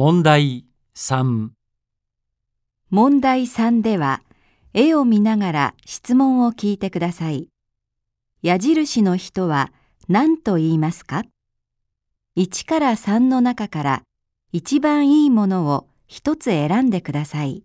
問題3問題3では絵を見ながら質問を聞いてください。矢印の人は何と言いますか ?1 から3の中から一番いいものを一つ選んでください。